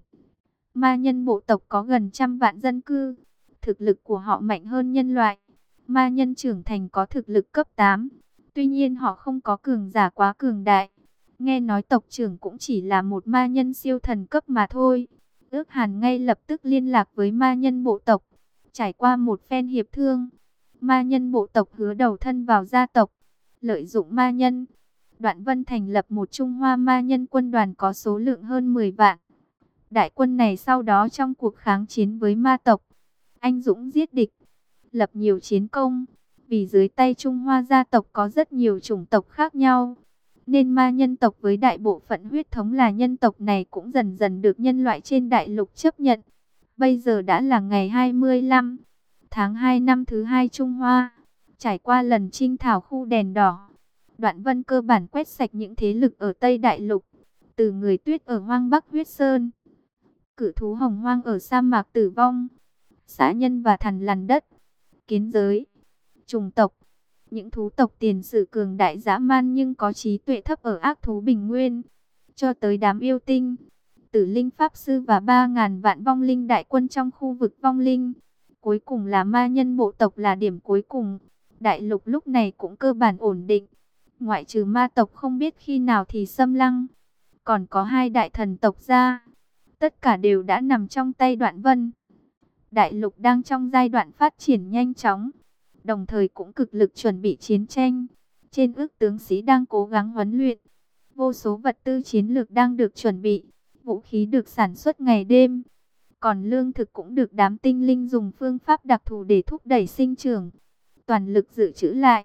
Speaker 1: ma nhân bộ tộc có gần trăm vạn dân cư. Thực lực của họ mạnh hơn nhân loại. Ma nhân trưởng thành có thực lực cấp 8. Tuy nhiên họ không có cường giả quá cường đại. Nghe nói tộc trưởng cũng chỉ là một ma nhân siêu thần cấp mà thôi. Ước hàn ngay lập tức liên lạc với ma nhân bộ tộc. Trải qua một phen hiệp thương. Ma nhân bộ tộc hứa đầu thân vào gia tộc. Lợi dụng ma nhân. Đoạn Vân thành lập một Trung Hoa ma nhân quân đoàn có số lượng hơn 10 vạn. Đại quân này sau đó trong cuộc kháng chiến với ma tộc. Anh Dũng giết địch. Lập nhiều chiến công. Vì dưới tay Trung Hoa gia tộc có rất nhiều chủng tộc khác nhau nên ma nhân tộc với đại bộ phận huyết thống là nhân tộc này cũng dần dần được nhân loại trên đại lục chấp nhận. Bây giờ đã là ngày 25 tháng 2 năm thứ hai Trung Hoa, trải qua lần trinh thảo khu đèn đỏ. Đoạn vân cơ bản quét sạch những thế lực ở Tây Đại Lục, từ người tuyết ở hoang Bắc huyết sơn, cử thú hồng hoang ở sa mạc tử vong, xã nhân và thần lằn đất, kiến giới, trùng tộc, những thú tộc tiền sử cường đại dã man nhưng có trí tuệ thấp ở ác thú bình nguyên, cho tới đám yêu tinh, tử linh pháp sư và 3.000 vạn vong linh đại quân trong khu vực vong linh. Cuối cùng là ma nhân bộ tộc là điểm cuối cùng. Đại lục lúc này cũng cơ bản ổn định. Ngoại trừ ma tộc không biết khi nào thì xâm lăng. Còn có hai đại thần tộc ra. Tất cả đều đã nằm trong tay đoạn vân. Đại lục đang trong giai đoạn phát triển nhanh chóng đồng thời cũng cực lực chuẩn bị chiến tranh. Trên ước tướng sĩ đang cố gắng huấn luyện, vô số vật tư chiến lược đang được chuẩn bị, vũ khí được sản xuất ngày đêm. Còn lương thực cũng được đám tinh linh dùng phương pháp đặc thù để thúc đẩy sinh trưởng, toàn lực dự trữ lại.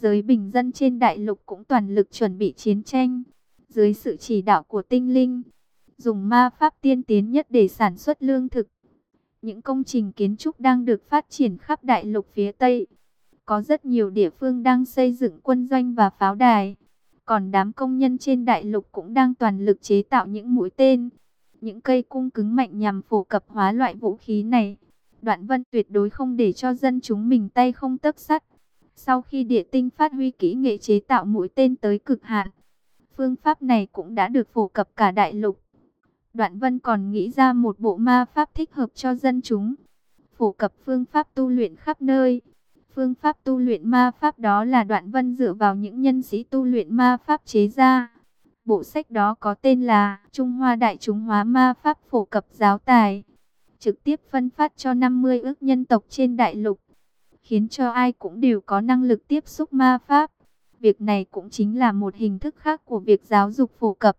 Speaker 1: Giới bình dân trên đại lục cũng toàn lực chuẩn bị chiến tranh, dưới sự chỉ đạo của tinh linh, dùng ma pháp tiên tiến nhất để sản xuất lương thực. Những công trình kiến trúc đang được phát triển khắp đại lục phía Tây. Có rất nhiều địa phương đang xây dựng quân doanh và pháo đài. Còn đám công nhân trên đại lục cũng đang toàn lực chế tạo những mũi tên. Những cây cung cứng mạnh nhằm phổ cập hóa loại vũ khí này. Đoạn vân tuyệt đối không để cho dân chúng mình tay không tấc sắt. Sau khi địa tinh phát huy kỹ nghệ chế tạo mũi tên tới cực hạn, phương pháp này cũng đã được phổ cập cả đại lục. Đoạn vân còn nghĩ ra một bộ ma pháp thích hợp cho dân chúng. Phổ cập phương pháp tu luyện khắp nơi. Phương pháp tu luyện ma pháp đó là đoạn vân dựa vào những nhân sĩ tu luyện ma pháp chế ra. Bộ sách đó có tên là Trung Hoa Đại Chúng Hóa Ma Pháp Phổ Cập Giáo Tài, trực tiếp phân phát cho 50 ước nhân tộc trên đại lục, khiến cho ai cũng đều có năng lực tiếp xúc ma pháp. Việc này cũng chính là một hình thức khác của việc giáo dục phổ cập.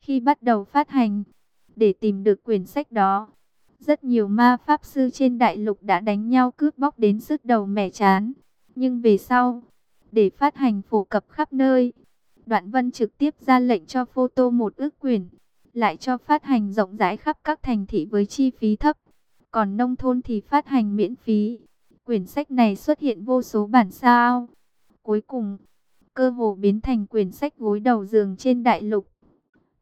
Speaker 1: Khi bắt đầu phát hành, để tìm được quyển sách đó, rất nhiều ma pháp sư trên đại lục đã đánh nhau cướp bóc đến sức đầu mẻ chán. Nhưng về sau, để phát hành phổ cập khắp nơi, Đoạn Vân trực tiếp ra lệnh cho photo một ước quyển, lại cho phát hành rộng rãi khắp các thành thị với chi phí thấp. Còn nông thôn thì phát hành miễn phí. Quyển sách này xuất hiện vô số bản sao. Cuối cùng, cơ hồ biến thành quyển sách gối đầu giường trên đại lục.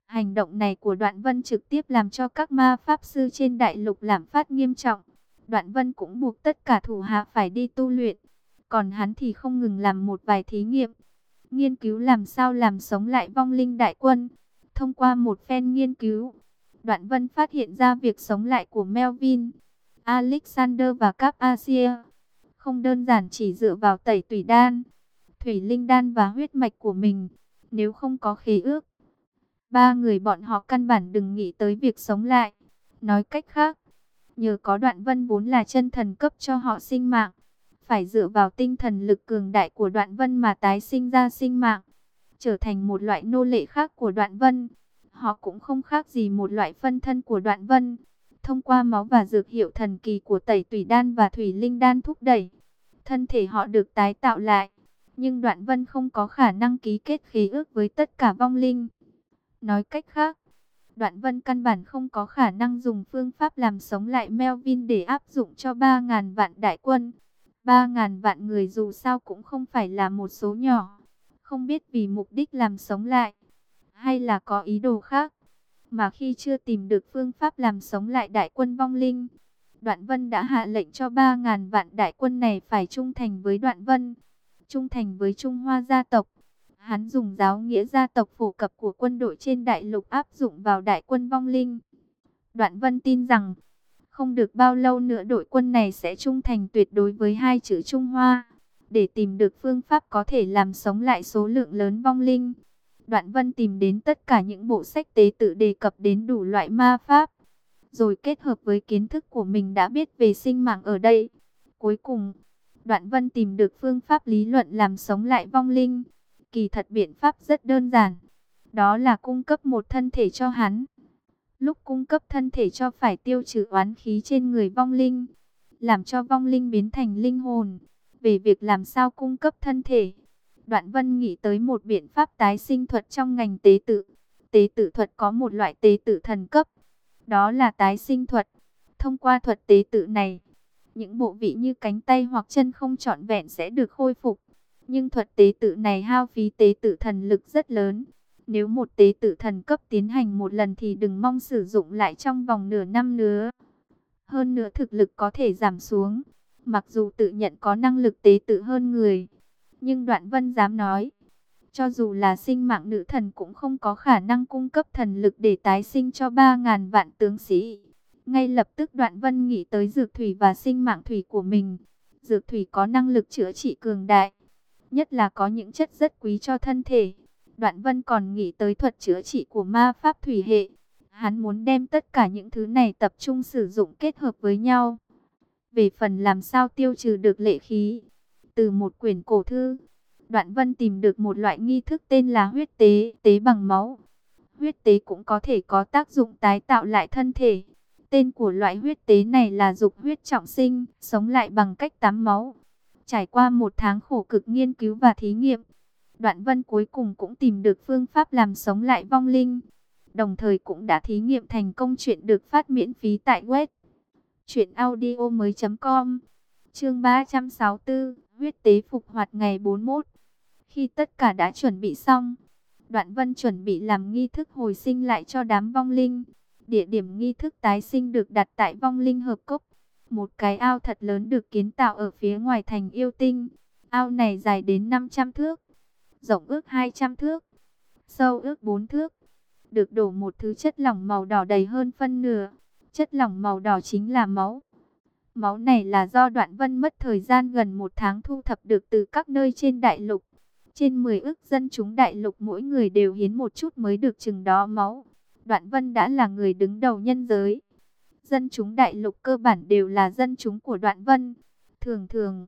Speaker 1: Hành động này của Đoạn Vân trực tiếp làm cho các ma pháp sư trên đại lục làm phát nghiêm trọng. Đoạn Vân cũng buộc tất cả thủ hạ phải đi tu luyện. Còn hắn thì không ngừng làm một vài thí nghiệm. Nghiên cứu làm sao làm sống lại vong linh đại quân. Thông qua một phen nghiên cứu, Đoạn Vân phát hiện ra việc sống lại của Melvin, Alexander và Cap Asia. Không đơn giản chỉ dựa vào tẩy tủy đan, thủy linh đan và huyết mạch của mình. Nếu không có khế ước, ba người bọn họ căn bản đừng nghĩ tới việc sống lại. Nói cách khác, nhờ có đoạn vân vốn là chân thần cấp cho họ sinh mạng, phải dựa vào tinh thần lực cường đại của đoạn vân mà tái sinh ra sinh mạng, trở thành một loại nô lệ khác của đoạn vân. Họ cũng không khác gì một loại phân thân của đoạn vân. Thông qua máu và dược hiệu thần kỳ của tẩy tủy đan và thủy linh đan thúc đẩy, thân thể họ được tái tạo lại. Nhưng đoạn vân không có khả năng ký kết khí ước với tất cả vong linh. Nói cách khác, Đoạn Vân căn bản không có khả năng dùng phương pháp làm sống lại Melvin để áp dụng cho 3.000 vạn đại quân. 3.000 vạn người dù sao cũng không phải là một số nhỏ. Không biết vì mục đích làm sống lại, hay là có ý đồ khác. Mà khi chưa tìm được phương pháp làm sống lại đại quân vong linh, Đoạn Vân đã hạ lệnh cho 3.000 vạn đại quân này phải trung thành với Đoạn Vân, trung thành với Trung Hoa gia tộc. Hắn dùng giáo nghĩa gia tộc phổ cập của quân đội trên đại lục áp dụng vào đại quân vong linh. Đoạn Vân tin rằng, không được bao lâu nữa đội quân này sẽ trung thành tuyệt đối với hai chữ Trung Hoa, để tìm được phương pháp có thể làm sống lại số lượng lớn vong linh. Đoạn Vân tìm đến tất cả những bộ sách tế tự đề cập đến đủ loại ma pháp, rồi kết hợp với kiến thức của mình đã biết về sinh mạng ở đây. Cuối cùng, Đoạn Vân tìm được phương pháp lý luận làm sống lại vong linh. Kỳ thật biện pháp rất đơn giản, đó là cung cấp một thân thể cho hắn. Lúc cung cấp thân thể cho phải tiêu trừ oán khí trên người vong linh, làm cho vong linh biến thành linh hồn. Về việc làm sao cung cấp thân thể, Đoạn Vân nghĩ tới một biện pháp tái sinh thuật trong ngành tế tự. Tế tự thuật có một loại tế tự thần cấp, đó là tái sinh thuật. Thông qua thuật tế tự này, những bộ vị như cánh tay hoặc chân không trọn vẹn sẽ được khôi phục. Nhưng thuật tế tự này hao phí tế tự thần lực rất lớn. Nếu một tế tự thần cấp tiến hành một lần thì đừng mong sử dụng lại trong vòng nửa năm nữa. Hơn nữa thực lực có thể giảm xuống. Mặc dù tự nhận có năng lực tế tự hơn người. Nhưng Đoạn Vân dám nói. Cho dù là sinh mạng nữ thần cũng không có khả năng cung cấp thần lực để tái sinh cho 3.000 vạn tướng sĩ. Ngay lập tức Đoạn Vân nghĩ tới dược thủy và sinh mạng thủy của mình. Dược thủy có năng lực chữa trị cường đại nhất là có những chất rất quý cho thân thể. Đoạn Vân còn nghĩ tới thuật chữa trị của ma pháp thủy hệ. Hắn muốn đem tất cả những thứ này tập trung sử dụng kết hợp với nhau. Về phần làm sao tiêu trừ được lệ khí. Từ một quyển cổ thư, Đoạn Vân tìm được một loại nghi thức tên là huyết tế, tế bằng máu. Huyết tế cũng có thể có tác dụng tái tạo lại thân thể. Tên của loại huyết tế này là dục huyết trọng sinh, sống lại bằng cách tắm máu. Trải qua một tháng khổ cực nghiên cứu và thí nghiệm, Đoạn Vân cuối cùng cũng tìm được phương pháp làm sống lại vong linh. Đồng thời cũng đã thí nghiệm thành công chuyện được phát miễn phí tại web truyệnaudiomoi.com. Chương 364, huyết tế phục hoạt ngày 41. Khi tất cả đã chuẩn bị xong, Đoạn Vân chuẩn bị làm nghi thức hồi sinh lại cho đám vong linh. Địa điểm nghi thức tái sinh được đặt tại vong linh hợp cốc. Một cái ao thật lớn được kiến tạo ở phía ngoài thành yêu tinh. Ao này dài đến 500 thước, rộng ước 200 thước, sâu ước 4 thước. Được đổ một thứ chất lỏng màu đỏ đầy hơn phân nửa. Chất lỏng màu đỏ chính là máu. Máu này là do đoạn vân mất thời gian gần một tháng thu thập được từ các nơi trên đại lục. Trên 10 ước dân chúng đại lục mỗi người đều hiến một chút mới được chừng đó máu. Đoạn Vân đã là người đứng đầu nhân giới. Dân chúng đại lục cơ bản đều là dân chúng của Đoạn Vân. Thường thường,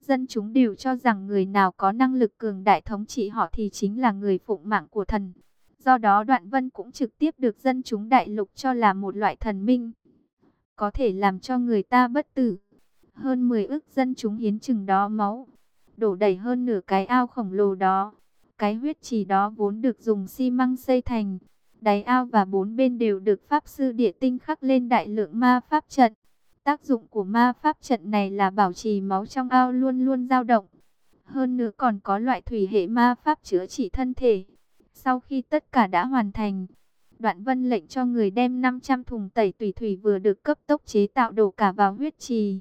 Speaker 1: dân chúng đều cho rằng người nào có năng lực cường đại thống trị họ thì chính là người phụng mạng của thần. Do đó Đoạn Vân cũng trực tiếp được dân chúng đại lục cho là một loại thần minh. Có thể làm cho người ta bất tử. Hơn 10 ước dân chúng hiến chừng đó máu. Đổ đầy hơn nửa cái ao khổng lồ đó. Cái huyết trì đó vốn được dùng xi măng xây thành. Đáy ao và bốn bên đều được Pháp Sư Địa Tinh khắc lên đại lượng ma Pháp trận. Tác dụng của ma Pháp trận này là bảo trì máu trong ao luôn luôn dao động. Hơn nữa còn có loại thủy hệ ma Pháp chữa trị thân thể. Sau khi tất cả đã hoàn thành, Đoạn Vân lệnh cho người đem 500 thùng tẩy tùy thủy vừa được cấp tốc chế tạo đổ cả vào huyết trì.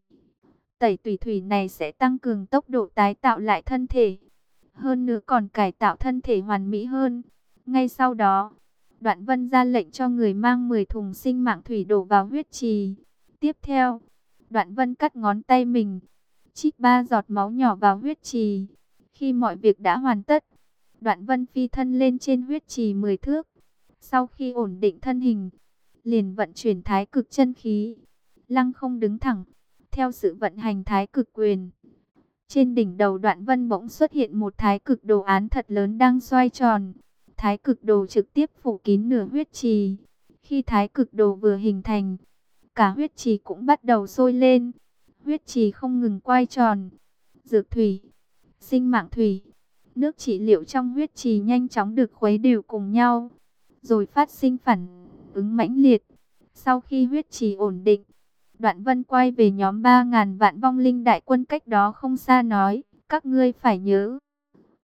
Speaker 1: Tẩy tùy thủy này sẽ tăng cường tốc độ tái tạo lại thân thể. Hơn nữa còn cải tạo thân thể hoàn mỹ hơn. Ngay sau đó, Đoạn Vân ra lệnh cho người mang 10 thùng sinh mạng thủy đổ vào huyết trì. Tiếp theo, Đoạn Vân cắt ngón tay mình, chích ba giọt máu nhỏ vào huyết trì. Khi mọi việc đã hoàn tất, Đoạn Vân phi thân lên trên huyết trì 10 thước. Sau khi ổn định thân hình, liền vận chuyển thái cực chân khí, lăng không đứng thẳng, theo sự vận hành thái cực quyền. Trên đỉnh đầu Đoạn Vân bỗng xuất hiện một thái cực đồ án thật lớn đang xoay tròn. Thái cực đồ trực tiếp phủ kín nửa huyết trì. Khi thái cực đồ vừa hình thành, cả huyết trì cũng bắt đầu sôi lên. Huyết trì không ngừng quay tròn. Dược thủy, sinh mạng thủy, nước trị liệu trong huyết trì nhanh chóng được khuấy đều cùng nhau, rồi phát sinh phản ứng mãnh liệt. Sau khi huyết trì ổn định, Đoạn Vân quay về nhóm 3.000 vạn vong linh đại quân cách đó không xa nói, các ngươi phải nhớ,